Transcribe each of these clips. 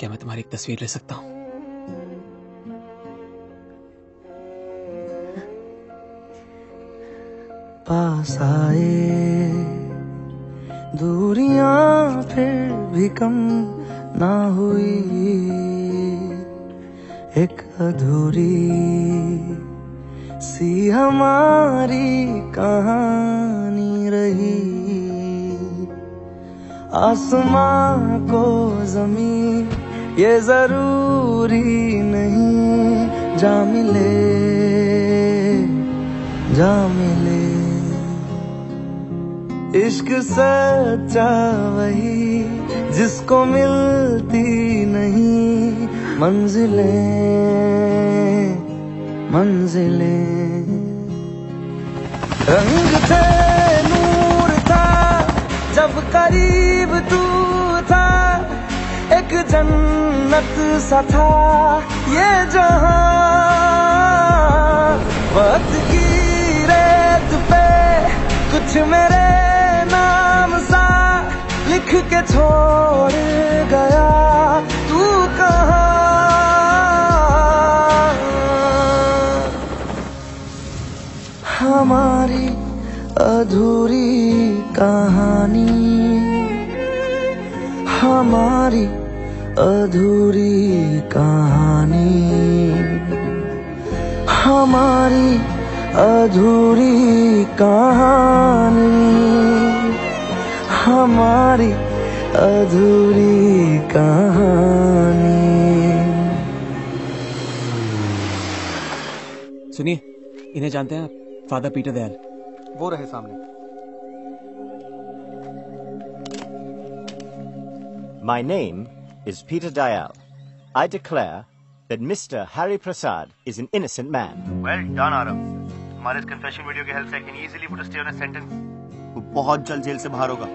क्या मैं तुम्हारी एक तस्वीर ले सकता हूँ? पास आए, दूरियाँ फिर भी कम ना हुई। एक अधूरी सी हमारी कहानी रही। आसमां को ज़मीन ये ज़रूरी नहीं, जा मिले जा मिले। इश्क सच्चा वही जिसको मिलती नहीं, मंजिलें मंजिलें। रंग थे नूर था, जब करीब तू जन्नत सा था ये जहाँ। वक्त की रेत पे कुछ मेरे नाम सा लिख के छोड़ गया। तू कहा? हमारी अधूरी कहानी। हमारी अधूरी कहानी। हमारी अधूरी कहानी। हमारी अधूरी कहानी। सुनिए इन्हें जानते हैं आप? Father Peter Dayal. वो रहे सामने। My name is Peter Dayal. I declare that Mr. Harry Prasad is an innocent man. Well done, Arav. हमारे इस confession video की help से I can easily put a stay on a sentence. वो बहुत जल्द जेल से बाहर होगा.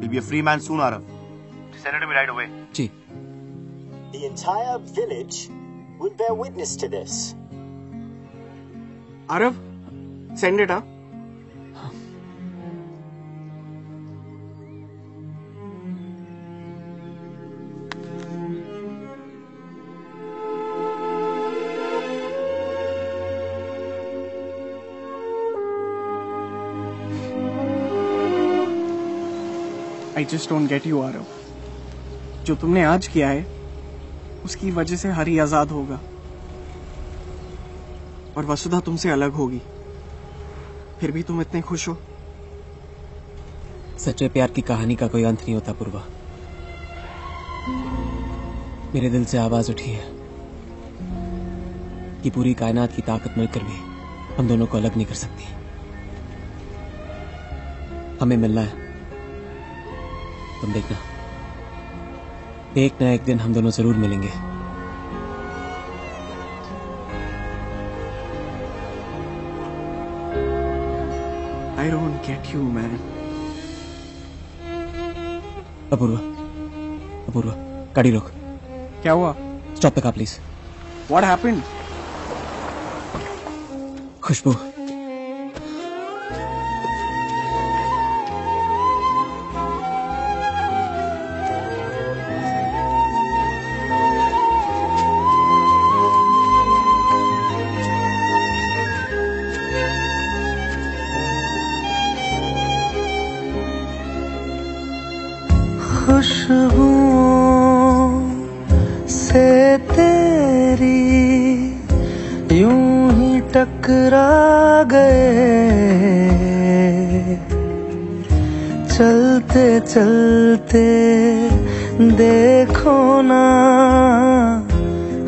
He'll be a free man soon, Arav. Send it to me right away. Ji The entire village will bear witness to this. Arav, send it, huh? I just don't get you are जो तुमने आज किया है, उसकी वजह से हरी आज़ाद होगा। और वसुधा तुमसे अलग होगी। फिर भी तुम इतने खुश हो? सच्चे प्यार की कहानी का कोई अंत नहीं होता, पूर्वा। मेरे दिल से आवाज़ उठी है कि पूरी कायनात की ताकत मिलकर भी हम दोनों को अलग नहीं कर सकती। हमें मिलना है। तुम देखना। एक ना एक दिन हम दोनों ज़रूर मिलेंगे। I don't get you man Apurva Apurva गाड़ी रोक। क्या हुआ? Stop the car please what happened खुशबू खुशबुओं से तेरी यूँ ही टकरा गए। चलते चलते देखो ना,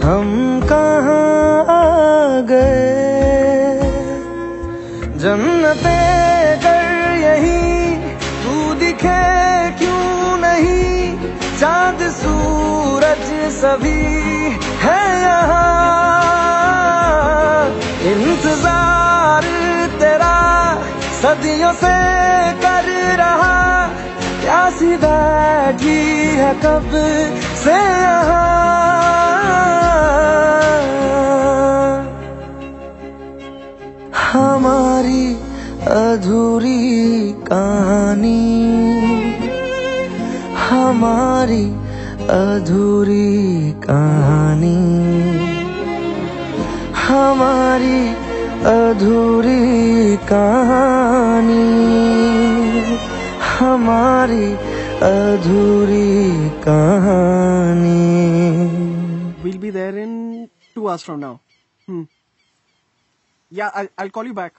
हम कहाँ आ गए? जन्नते कर यही तू दिखे। चाँद सूरज सभी है यहाँ। इंतज़ार तेरा सदियों से कर रहा। प्यासी बैठी है कब से यहाँ। हमारी अधूरी कहानी। हमारी अधूरी कहानी। हमारी अधूरी कहानी। Will be there in two hours from now या आई कॉल यू बैक